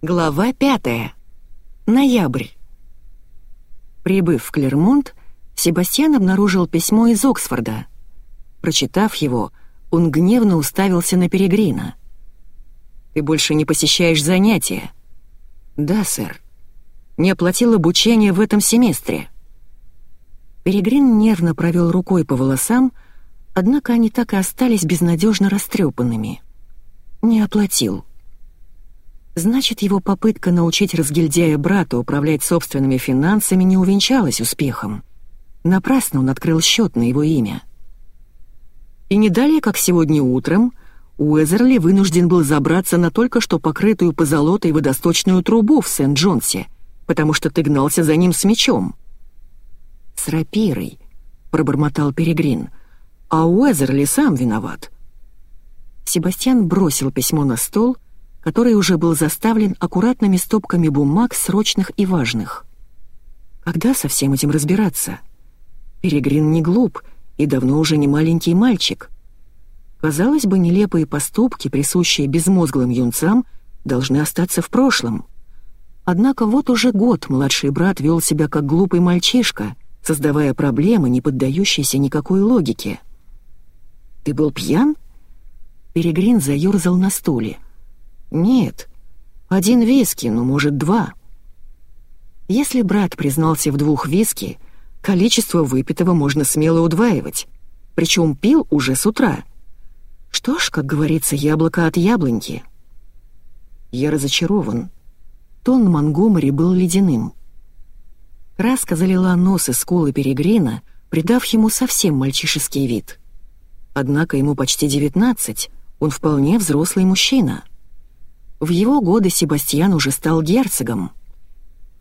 Глава пятая. Ноябрь. Прибыв в Клермонт, Себастьян обнаружил письмо из Оксфорда. Прочитав его, он гневно уставился на Перегрина. «Ты больше не посещаешь занятия?» «Да, сэр. Не оплатил обучение в этом семестре». Перегрин нервно провел рукой по волосам, однако они так и остались безнадежно растрепанными. «Не оплатил». Значит, его попытка научить разгильдяя брата управлять собственными финансами не увенчалась успехом. Напрасно он открыл счет на его имя. И не далее, как сегодня утром, Уэзерли вынужден был забраться на только что покрытую позолотой водосточную трубу в Сент-Джонсе, потому что ты гнался за ним с мечом. «С рапирой», — пробормотал Перегрин, — «а Уэзерли сам виноват». Себастьян бросил письмо на стол — который уже был заставлен аккуратными стопками бумаг срочных и важных. Когда со всем этим разбираться? Перегрин не глуп и давно уже не маленький мальчик. Казалось бы, нелепые поступки, присущие безмозглым юнцам, должны остаться в прошлом. Однако вот уже год младший брат вел себя как глупый мальчишка, создавая проблемы, не поддающиеся никакой логике. «Ты был пьян?» Перегрин заёрзал на стуле. «Нет. Один виски, ну, может, два». Если брат признался в двух виски, количество выпитого можно смело удваивать. Причем пил уже с утра. Что ж, как говорится, яблоко от яблоньки. Я разочарован. Тон Монгомери был ледяным. Краска залила нос и скулы Перегрина, придав ему совсем мальчишеский вид. Однако ему почти девятнадцать, он вполне взрослый мужчина. В его годы Себастьян уже стал герцогом.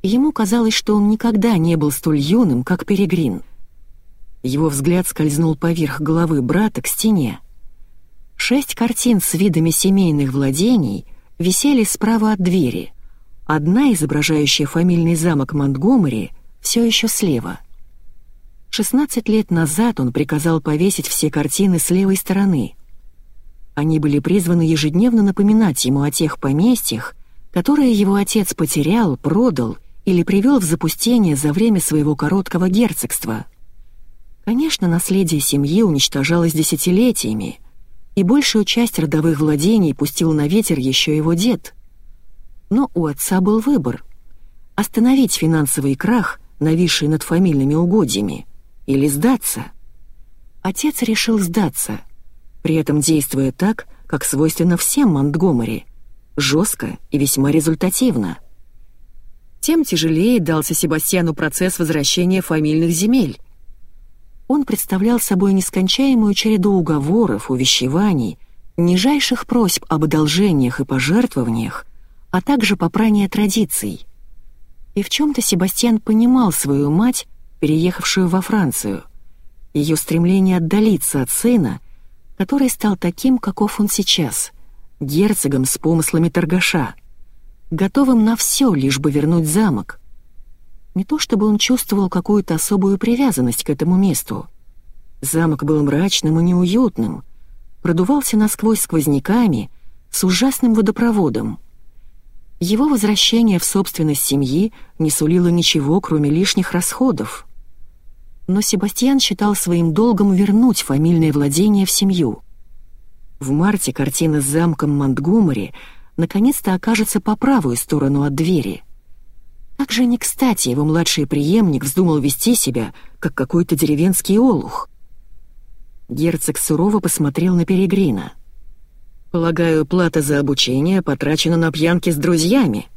Ему казалось, что он никогда не был столь юным, как Перегрин. Его взгляд скользнул поверх головы брата к стене. Шесть картин с видами семейных владений висели справа от двери. Одна, изображающая фамильный замок Монтгомери, все еще слева. 16 лет назад он приказал повесить все картины с левой стороны — они были призваны ежедневно напоминать ему о тех поместьях, которые его отец потерял, продал или привел в запустение за время своего короткого герцогства. Конечно, наследие семьи уничтожалось десятилетиями, и большую часть родовых владений пустил на ветер еще его дед. Но у отца был выбор — остановить финансовый крах, нависший над фамильными угодьями, или сдаться. Отец решил сдаться — при этом действуя так, как свойственно всем Монтгомери, жестко и весьма результативно. Тем тяжелее дался Себастьяну процесс возвращения фамильных земель. Он представлял собой нескончаемую череду уговоров, увещеваний, нижайших просьб об одолжениях и пожертвованиях, а также попрания традиций. И в чем-то Себастьян понимал свою мать, переехавшую во Францию. Ее стремление отдалиться от сына который стал таким, каков он сейчас, герцогом с помыслами торгаша, готовым на все, лишь бы вернуть замок. Не то чтобы он чувствовал какую-то особую привязанность к этому месту. Замок был мрачным и неуютным, продувался насквозь сквозняками, с ужасным водопроводом. Его возвращение в собственность семьи не сулило ничего, кроме лишних расходов но Себастьян считал своим долгом вернуть фамильное владение в семью. В марте картина с замком Монтгомери наконец-то окажется по правую сторону от двери. Как же не кстати его младший преемник вздумал вести себя, как какой-то деревенский олух. Герцог сурово посмотрел на Перегрина. «Полагаю, плата за обучение потрачена на пьянки с друзьями?»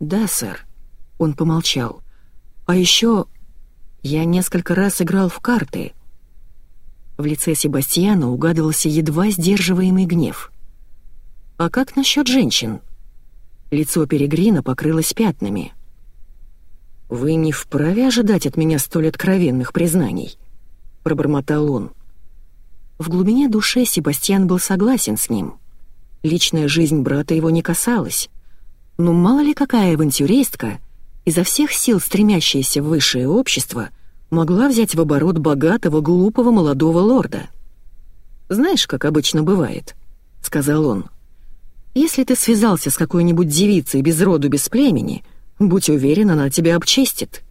«Да, сэр», — он помолчал. «А еще я несколько раз играл в карты. В лице Себастьяна угадывался едва сдерживаемый гнев. «А как насчет женщин?» Лицо Перегрина покрылось пятнами. «Вы не вправе ожидать от меня столь откровенных признаний», — пробормотал он. В глубине души Себастьян был согласен с ним. Личная жизнь брата его не касалась. Но мало ли какая авантюристка — изо всех сил стремящаяся в высшее общество, могла взять в оборот богатого, глупого молодого лорда. «Знаешь, как обычно бывает», — сказал он. Если ты связался с какой-нибудь девицей без роду, без племени, будь уверен, она тебя обчестит.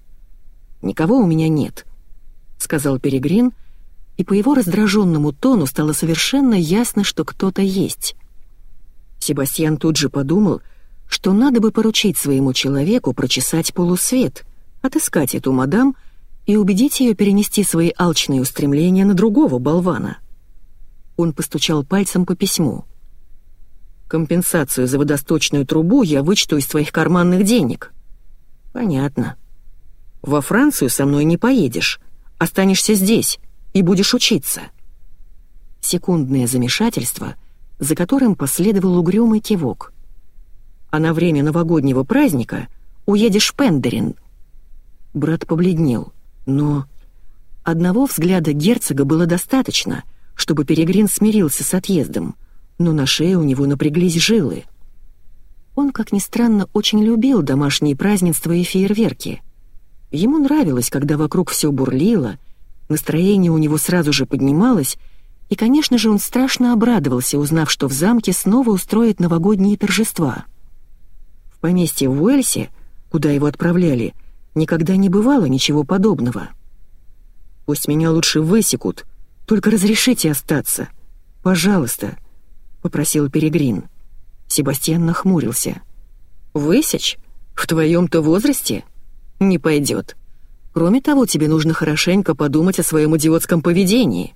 Никого у меня нет, сказал Перегрин, и по его раздраженному тону стало совершенно ясно, что кто-то есть. Себастьян тут же подумал, что надо бы поручить своему человеку прочесать полусвет, отыскать эту мадам и убедить ее перенести свои алчные устремления на другого болвана. Он постучал пальцем по письму. «Компенсацию за водосточную трубу я вычту из твоих карманных денег». «Понятно. Во Францию со мной не поедешь, останешься здесь и будешь учиться». Секундное замешательство, за которым последовал угрюмый кивок. «А на время новогоднего праздника уедешь в Пендерин». Брат побледнел, но... Одного взгляда герцога было достаточно, чтобы Перегрин смирился с отъездом, но на шее у него напряглись жилы. Он, как ни странно, очень любил домашние празднества и фейерверки. Ему нравилось, когда вокруг все бурлило, настроение у него сразу же поднималось, и, конечно же, он страшно обрадовался, узнав, что в замке снова устроят новогодние торжества. В поместье в Уэльсе, куда его отправляли, никогда не бывало ничего подобного. «Пусть меня лучше высекут, только разрешите остаться. Пожалуйста», — попросил Перегрин. Себастьян нахмурился. «Высечь? В твоем-то возрасте? Не пойдет. Кроме того, тебе нужно хорошенько подумать о своем идиотском поведении.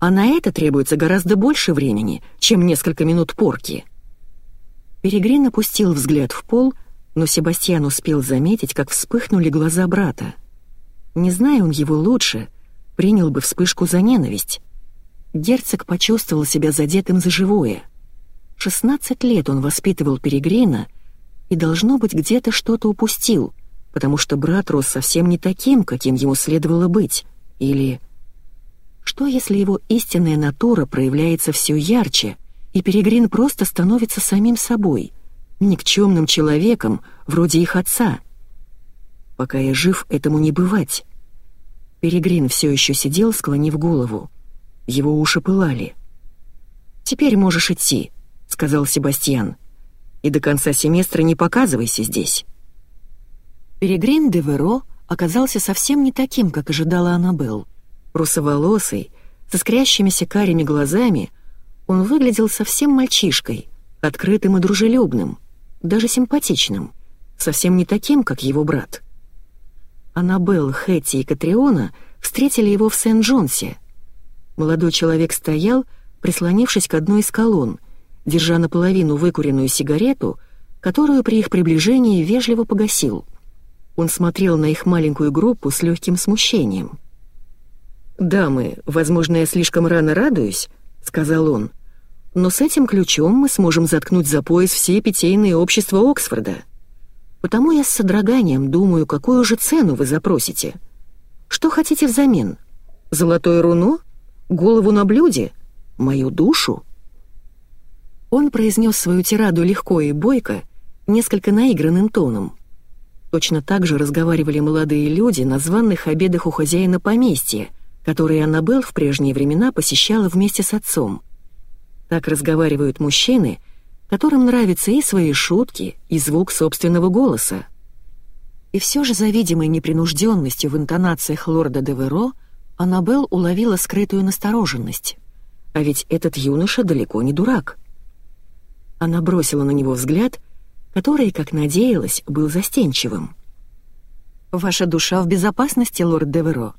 А на это требуется гораздо больше времени, чем несколько минут порки». Перегрин опустил взгляд в пол, но Себастьян успел заметить, как вспыхнули глаза брата. Не зная он его лучше, принял бы вспышку за ненависть. Герцог почувствовал себя задетым за живое. 16 лет он воспитывал Перегрина и, должно быть, где-то что-то упустил, потому что брат рос совсем не таким, каким ему следовало быть. Или... Что, если его истинная натура проявляется все ярче, и Перегрин просто становится самим собой, никчемным человеком, вроде их отца? Пока я жив, этому не бывать. Перегрин все еще сидел, склонив голову. Его уши пылали. «Теперь можешь идти», — сказал Себастьян. «И до конца семестра не показывайся здесь». Перегрин де Веро оказался совсем не таким, как ожидала Аннабелл. Русоволосый, со скрящимися карими глазами, он выглядел совсем мальчишкой, открытым и дружелюбным, даже симпатичным, совсем не таким, как его брат. Аннабелл, Хэтти и Катриона встретили его в Сент-Джонсе. Молодой человек стоял, прислонившись к одной из колонн, держа наполовину выкуренную сигарету, которую при их приближении вежливо погасил. Он смотрел на их маленькую группу с легким смущением. «Дамы, возможно, я слишком рано радуюсь», — сказал он, «но с этим ключом мы сможем заткнуть за пояс все питейные общества Оксфорда». Потому я с содроганием думаю, какую же цену вы запросите. Что хотите взамен? Золотое руно? Голову на блюде? Мою душу?» Он произнес свою тираду легко и бойко, несколько наигранным тоном. Точно так же разговаривали молодые люди на званных обедах у хозяина поместья, которые Аннабелл в прежние времена посещала вместе с отцом. Так разговаривают мужчины — которым нравятся и свои шутки, и звук собственного голоса. И все же за видимой непринужденностью в интонациях лорда де Веро Аннабелл уловила скрытую настороженность. А ведь этот юноша далеко не дурак. Она бросила на него взгляд, который, как надеялась, был застенчивым. «Ваша душа в безопасности, лорд де Веро.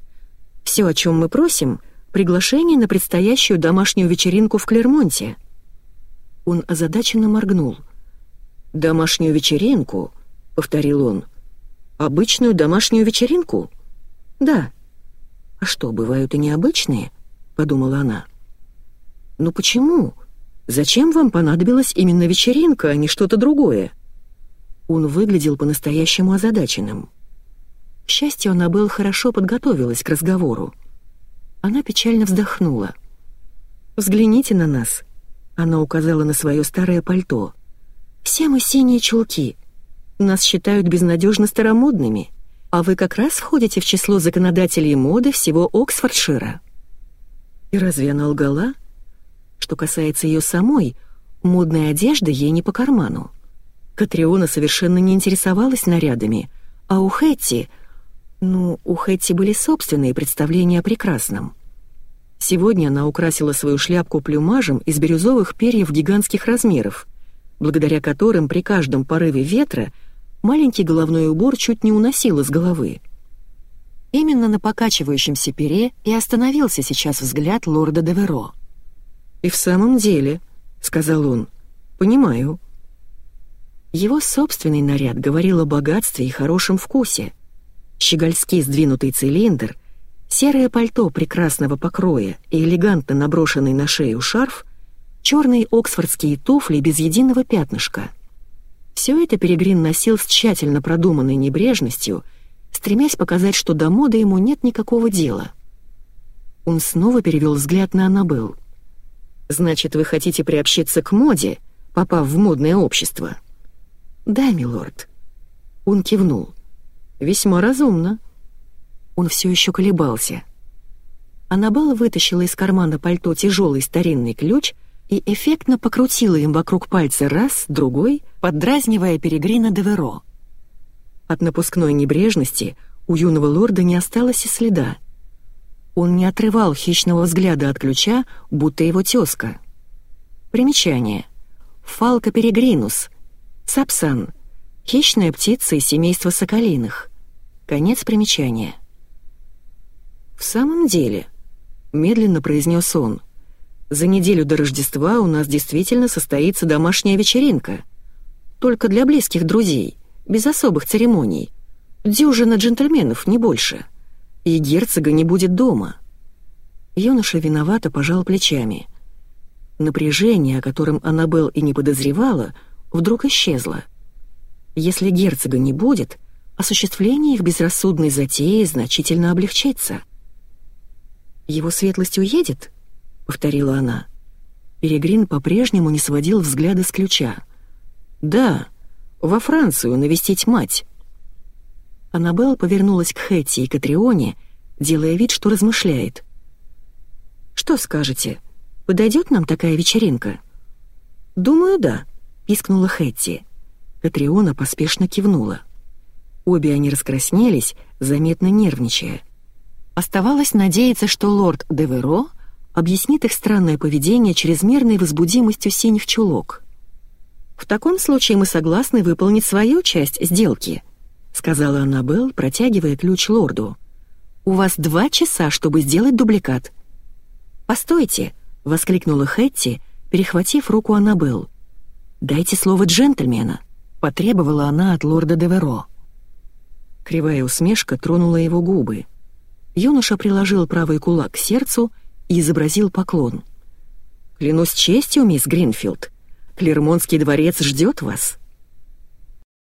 Все, о чем мы просим, приглашение на предстоящую домашнюю вечеринку в Клермонте», он озадаченно моргнул. «Домашнюю вечеринку?» — повторил он. «Обычную домашнюю вечеринку?» «Да». «А что, бывают и необычные?» — подумала она. «Ну почему? Зачем вам понадобилась именно вечеринка, а не что-то другое?» Он выглядел по-настоящему озадаченным. К счастью, она была хорошо подготовилась к разговору. Она печально вздохнула. «Взгляните на нас. Она указала на свое старое пальто. «Все мы синие чулки. Нас считают безнадежно старомодными, а вы как раз входите в число законодателей моды всего Оксфордшира». И разве она лгала? Что касается ее самой, Модная одежда ей не по карману. Катриона совершенно не интересовалась нарядами, а у Хэтти... Ну, у Хэтти были собственные представления о прекрасном. Сегодня она украсила свою шляпку плюмажем из бирюзовых перьев гигантских размеров, благодаря которым при каждом порыве ветра маленький головной убор чуть не уносило с головы. Именно на покачивающемся пере и остановился сейчас взгляд лорда Деверо. «И в самом деле», — сказал он, — «понимаю». Его собственный наряд говорил о богатстве и хорошем вкусе. Щегольский сдвинутый цилиндр — Серое пальто прекрасного покроя и элегантно наброшенный на шею шарф, черные оксфордские туфли без единого пятнышка. Все это Перегрин носил с тщательно продуманной небрежностью, стремясь показать, что до моды ему нет никакого дела. Он снова перевел взгляд на Аннабелл. «Значит, вы хотите приобщиться к моде, попав в модное общество?» «Да, милорд». Он кивнул. «Весьма разумно. Он все еще колебался. Аннабелла вытащила из кармана пальто тяжелый старинный ключ и эффектно покрутила им вокруг пальца раз, другой, поддразнивая Перегрина Деверо. От напускной небрежности у юного лорда не осталось и следа. Он не отрывал хищного взгляда от ключа, будто его тезка. Примечание. Фалка перегринус. Сапсан. Хищная птица из семейства соколиных. Конец примечания. «В самом деле», — медленно произнес он, — «за неделю до Рождества у нас действительно состоится домашняя вечеринка. Только для близких друзей, без особых церемоний. Дюжина джентльменов, не больше. И герцога не будет дома». Юноша виновато пожал плечами. Напряжение, о котором Аннабелл и не подозревала, вдруг исчезло. Если герцога не будет, осуществление их безрассудной затеи значительно облегчится. «Его светлость уедет?» — повторила она. Перегрин по-прежнему не сводил взгляда с ключа. «Да, во Францию навестить мать». Аннабелл повернулась к Хэтти и Катрионе, делая вид, что размышляет. «Что скажете? Подойдет нам такая вечеринка?» «Думаю, да», — пискнула Хэтти. Катриона поспешно кивнула. Обе они раскраснелись, заметно нервничая. Оставалось надеяться, что лорд Деверо объяснит их странное поведение чрезмерной возбудимостью синих чулок. «В таком случае мы согласны выполнить свою часть сделки», — сказала Аннабелл, протягивая ключ лорду. «У вас два часа, чтобы сделать дубликат». «Постойте», — воскликнула Хэтти, перехватив руку Аннабелл. «Дайте слово джентльмена», — потребовала она от лорда Деверо. Кривая усмешка тронула его губы. Юноша приложил правый кулак к сердцу и изобразил поклон. «Клянусь честью, мисс Гринфилд, Клермонский дворец ждет вас».